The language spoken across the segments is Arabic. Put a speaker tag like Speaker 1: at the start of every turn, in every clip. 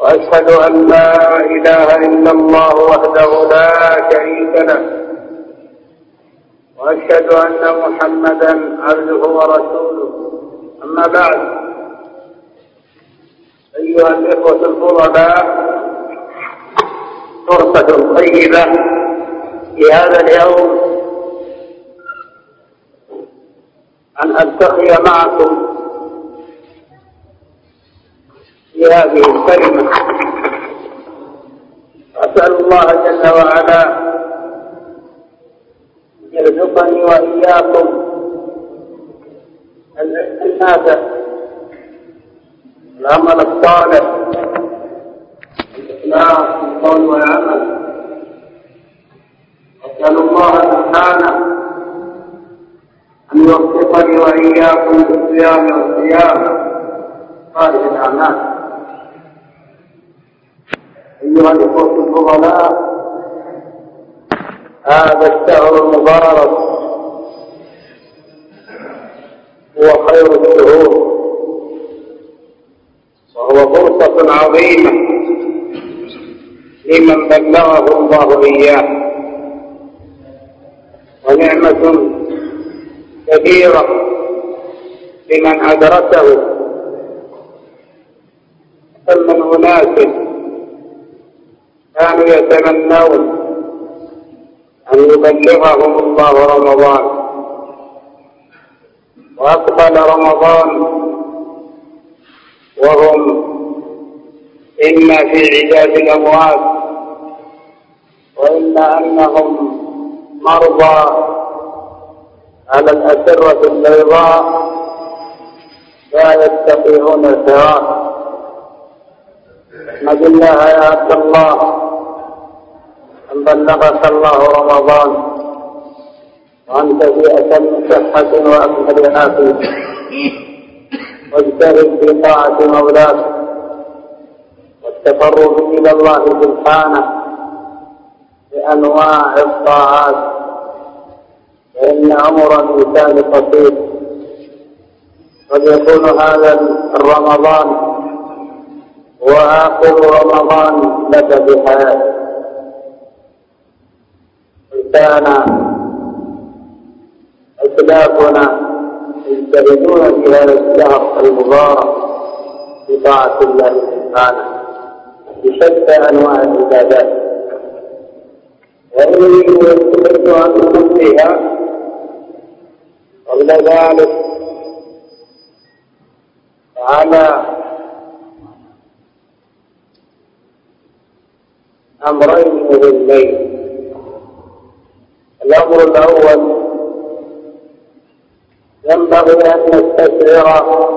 Speaker 1: وأشهد أن لا إله إلا الله وحده لا شريك له. وأشهد أن محمدا عبده ورسوله. أما بعد أيها الإخوة الفضلاء فرصة طيبة في هذا اليوم أن ألتقي معكم هذه الكلمة. أسأل الله جل وعلا يرزقني وإياكم الاستنادة العمل الصالح الإخلاص القول والعمل. أسأل الله سبحانه أن يوفقني وإياكم بالصيام والصيام. صالح الأعمال. هذا الشهر المبارك هو خير الشهور. وهو فرصة عظيمة لمن بلغه الله إياه. ونعمة كبيرة لمن أدركه. كم من أناس كانوا يتمنون أن يبلغهم الله رمضان. وأقبل رمضان وهم إما في عداد الأموات وإما أنهم مرضى على الأسرة البيضاء لا يستطيعون الفراق أحمد الله يا عبد الله. بلغك الله رمضان وأنت في أتم صحة وأكمل عافية واجتهد في طاعة مولاك والتقرب إلى الله سبحانه بأنواع الطاعات. فإن عمر الإنسان قصير قد يكون هذا الرمضان وآخر رمضان لك بحياة كان أسلافنا يجتهدون في هذا الشهر المبارك بطاعة الله سبحانه بشتى أنواع العبادات. وإني أريد أن أنبه قبل ذلك على أمرين مهمين. الأمر الأول ينبغي أن نستشعر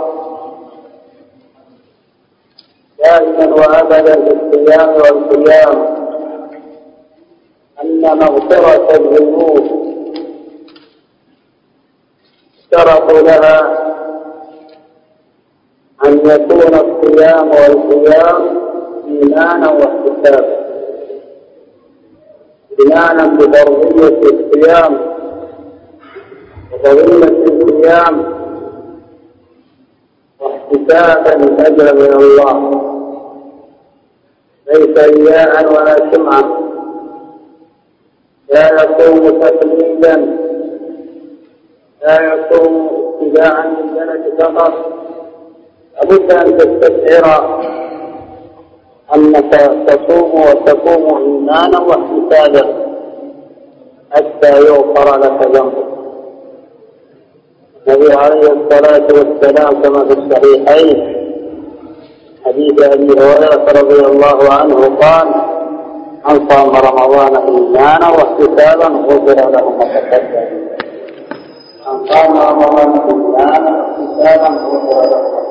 Speaker 1: دائما وأبدا في الصيام والقيام أن مغفرة الذنوب اشترطوا لها أن يكون الصيام والقيام إيمانا واحتسابا. إيمانا بفرضية الصيام وفضيلة الصيام واحتسابا الأجر من الله. ليس رياء ولا سمعة لا يكون تقليدا لا يكون اتباعا للجنة فقط. لابد أن تستشعر. أنك تصوم وتقوم إيمانا واحتسابا حتى يغفر لك ذنبك. النبي عليه الصلاة والسلام كما في الصحيحين حديث أبي هريرة رضي الله عنه قال من صام رمضان إيمانا واحتسابا غفر له ما تقدم. من صام رمضان إيمانا واحتسابا غفر له ما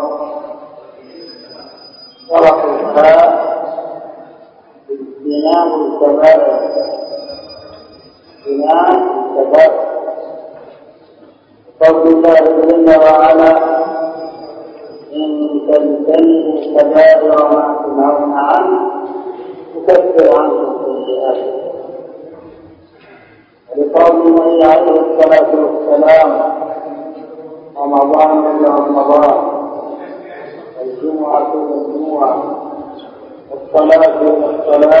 Speaker 1: الخطا بناء التبرع بناء التبرع قول الله جل وعلا إن تجتنبوا الكبائر وما تنهون عنه تكفر عنكم سيئاتكم لقول النبي عليه الصلاة والسلام رمضان إلا رمضان الجمعة إلا الجمعة الصلاة والسلام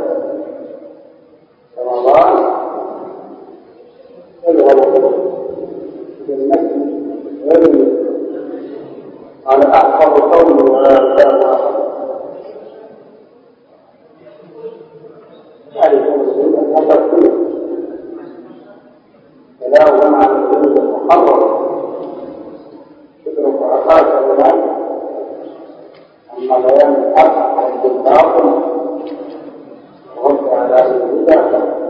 Speaker 1: su casa.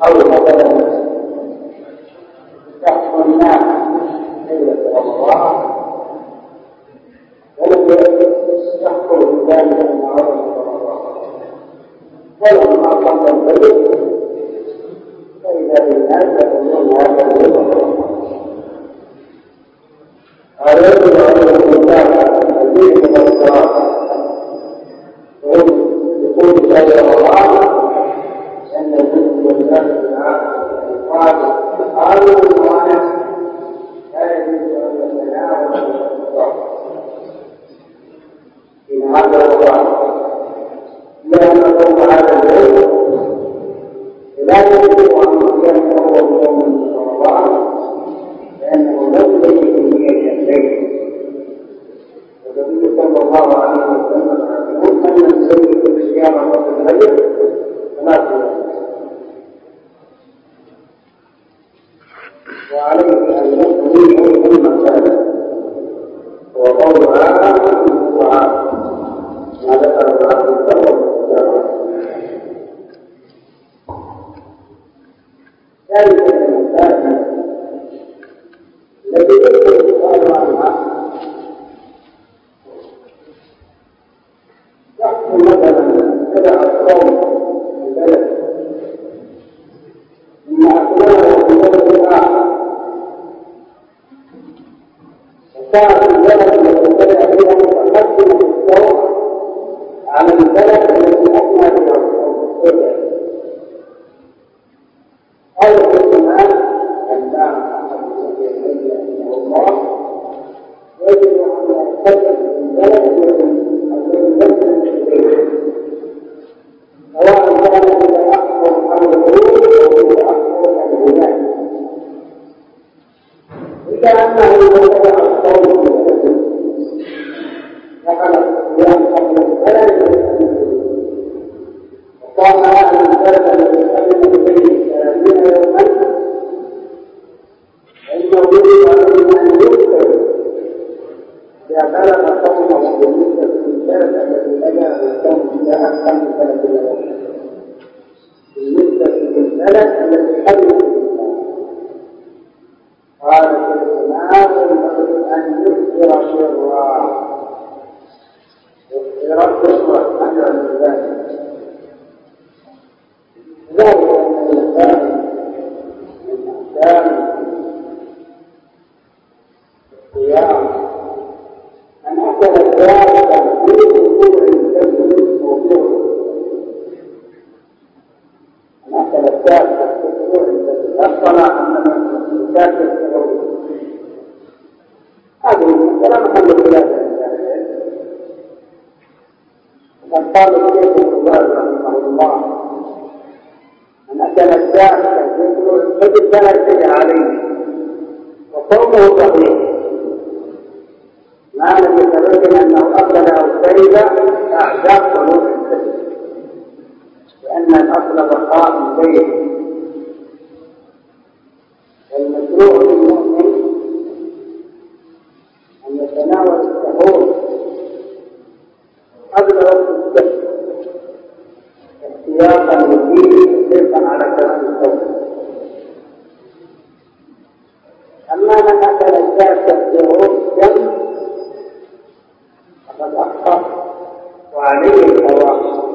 Speaker 1: aure magana البلد الذي أثنى فيها أو شرب أعداء طلوع الفجر لأن الأصل بقاء الليل والمشروع للمؤمن أن يتناول السحور قبل وقت السحر احتياطا للدين حرصا على كلام الصوت أما من أكل الشاة في غروب أخطأ وعليه الثواب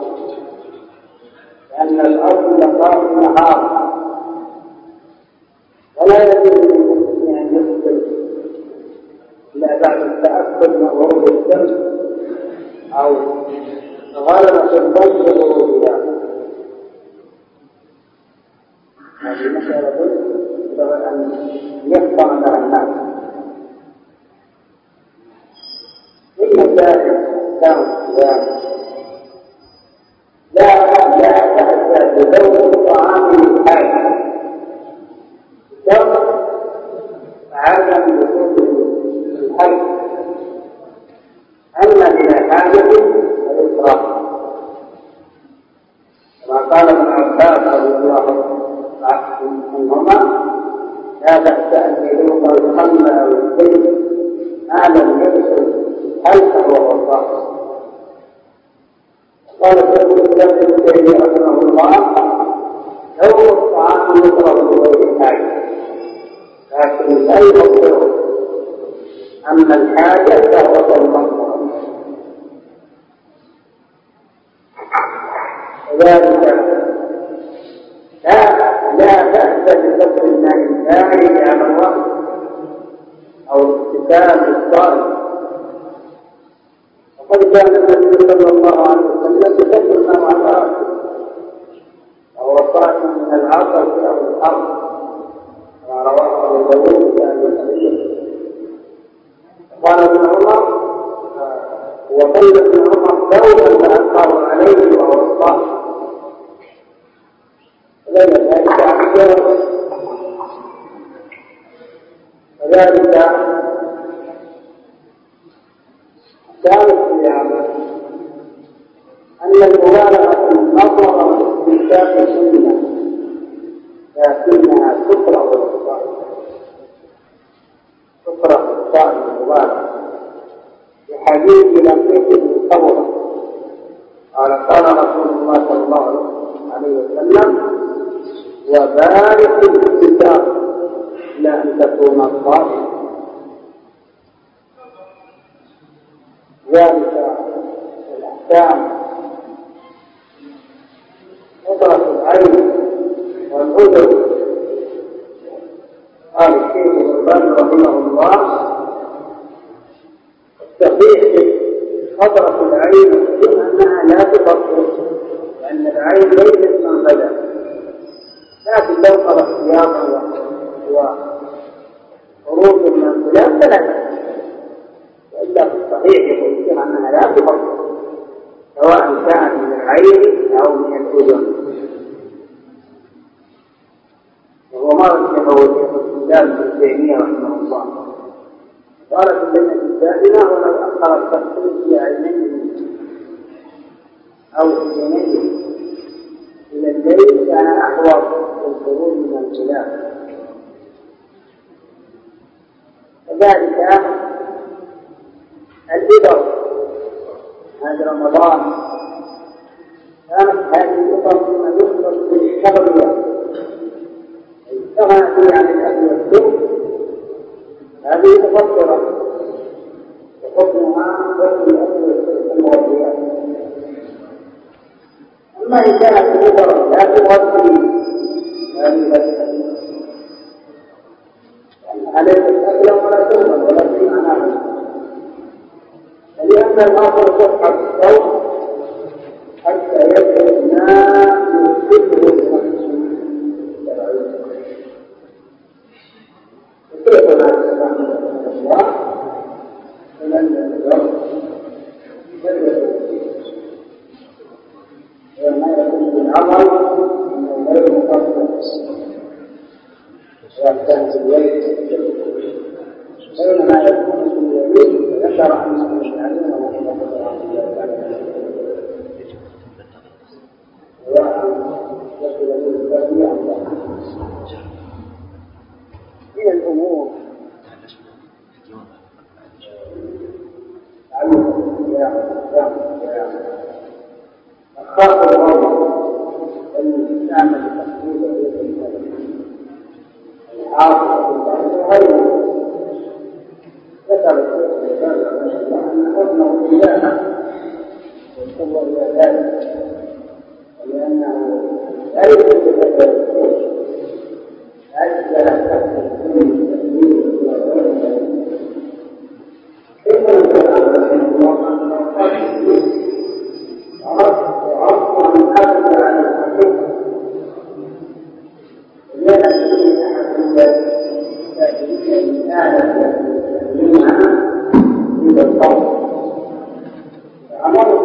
Speaker 1: لأن الأرض بقاء النهار ولا يجوز للمسلم أن يفطر إلا بعد التأكد من غروب الشمس أو غلبة الظن بغروبها هذه مسألة ينبغي أن يفطن لها الناس. أما الحاجة فهو المنظر وذلك لا لا بأس بفضل الماء الداعي على الوقت أو اكتساب الصائم وقد كان النبي صلى الله عليه وسلم يفضل الماء على وهو صائم من العصر أو الحرب ما رواه أبو داود ابي الحديث. قال ابن عمر وقيل ابن عمر ثوبا فألقاه عليه وهو الصائم ليس ذلك عبده وذلك كان الصيام أن المبالغة قال قال رسول الله صلى الله عليه وسلم وبارك الكتاب إلى أن تكون الله ذلك الأحكام. قدرة العين والعذر قال الشيخ ابن رحمه الله الصحيح قدرة العين. أنها لا تفطر لأن العين ليست من بدا لكن لو قرأت احتياطا وخروج من خلاف فلا تفطر ثم إن كانت كبرا لا تغذي هذه عليك أكلا ولا شربا ولا شيء عنها لأن الآخر تفحص الصوت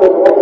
Speaker 1: Gracias.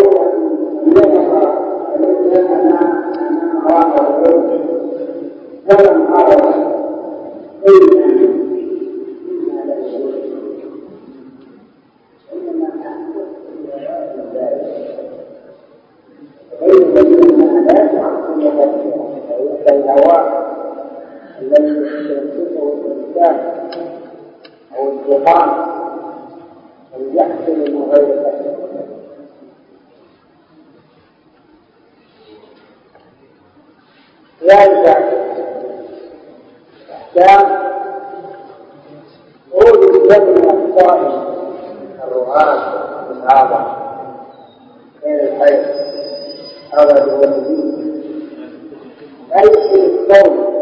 Speaker 1: القوم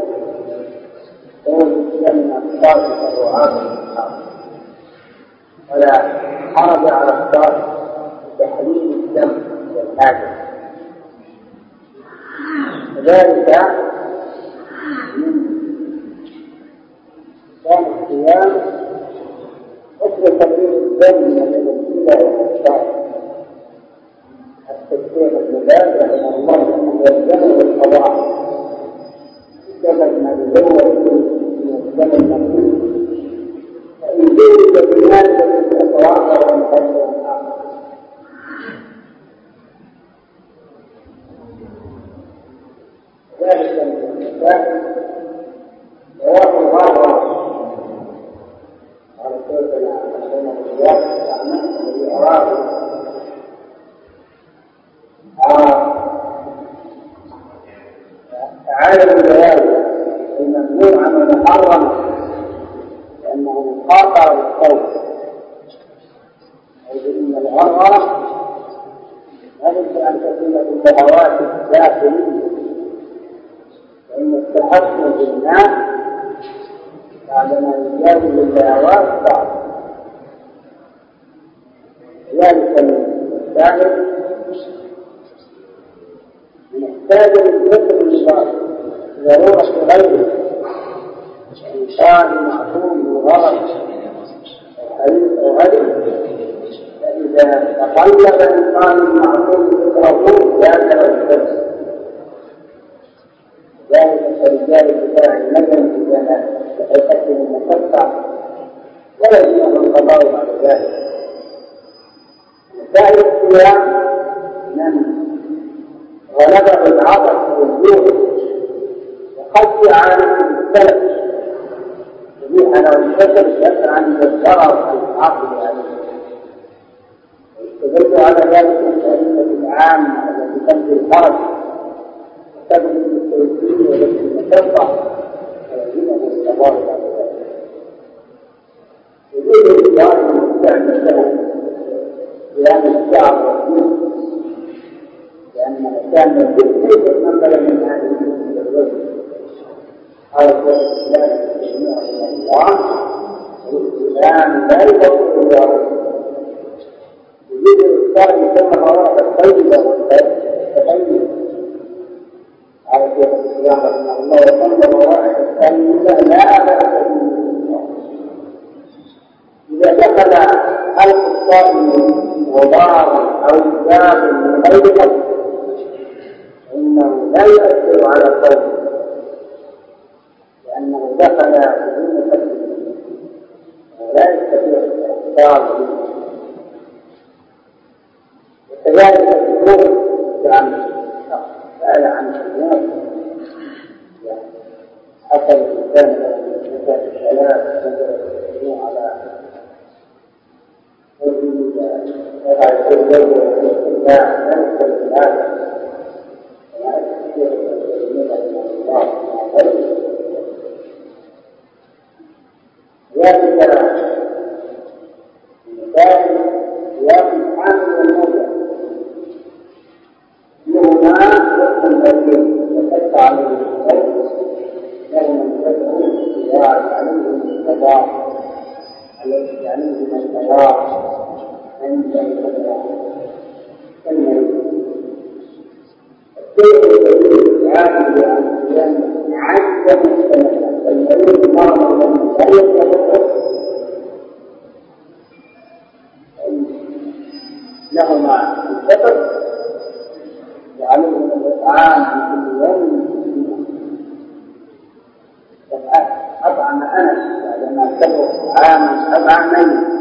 Speaker 1: لأن الصادق الرعاة ولا حرج على الصادق بتحليل الدم والحاجة وذلك كان الصيام مثل تحليل الدم من الابتلاء والأبصار التكفير الجبال ومن الله من الدم والقضاء سبب ما يدور من السبب المنقول فإن زوجت بالمادة تتوافر من غير ذلك الاتفاق رواه الغابة قال كيف نعلم الرياض أعمال الأراضي عالم البيان ممنوع ومحرم لأنه مخاطر للقوم حيث إن الغرة ليس أن تكون في الهوات الداخلية. فإن التحكم في الناس بعدما يجاوز الهوات بعض. ذلك الثالث محتاج للذكر الشرعي. ضرورة غيره. إنسان معصوم أو غيره فإذا تقلب إنسان معصوم ذكره ذاك الذكر ذلك فلذلك بتاع الندم إذا يقدم المقطع ولا يجوز القضاء بعد ذلك. مسائل الصيام من غلبه العطش والجوع وقد عليه بالسلف يبيح له الكسل يسأل عن الضرر العقل عليه واستدلوا على ذلك الأئمة العامة التي تنفي الحرج وتبني بالتوحيد والتي المشقة فيلزمه الصبر بعد ذلك يجوز الإسلام المستعمل له قيام الشعب والدين. كان الذكر ليست منبلا من هذه الرجل قال الشيخ الإسلام ابن رحمه الله لا يفضل الله يريد الإسلام كما أراد الطيبة والتطيب قال الشيخ الإسلام رحمه الله وصلى روائح الطيبة لا بأس إذا دخل حلق الصائم وضار أو جاب من غير قصد فإنه لا يؤثر على صومه لأنه دخل ولا يستطيع الاحتفاظ به وكذلك الجنوب عن سأل عن الجنوب حصل الإنسان مثل الشلال نزل على وضع يكون له الاستمتاع نفس العبادة وما يستطيع التسليم من الله أطعم أنس بعدما كبر عاما أطعمني عن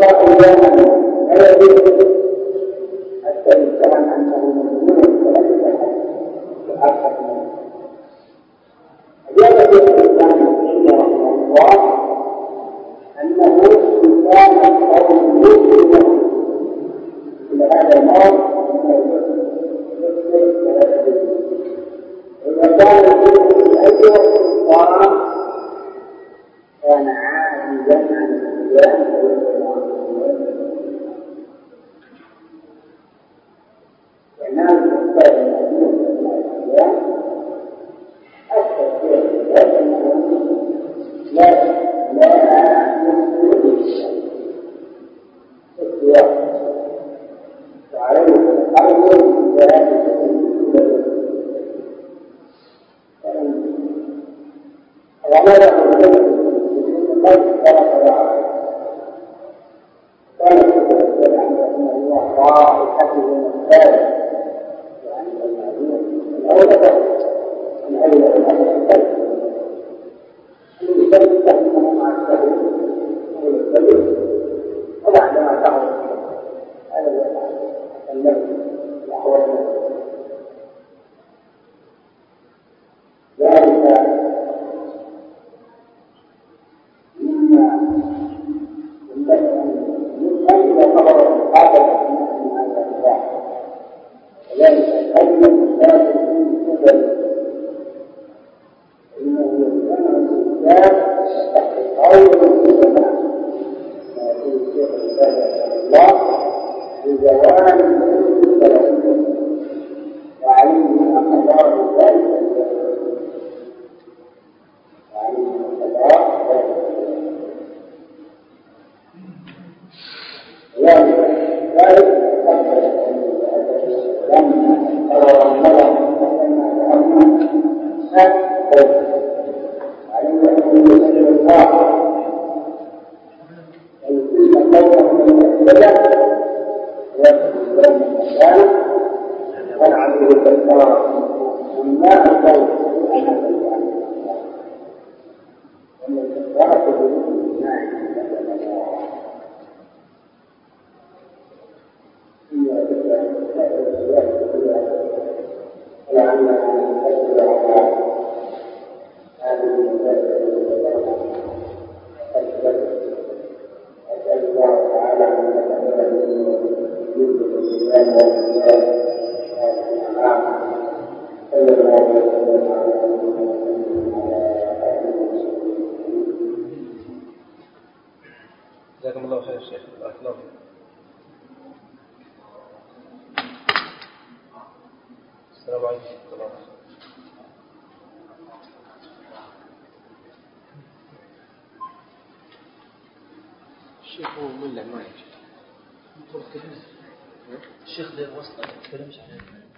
Speaker 1: esta الصيام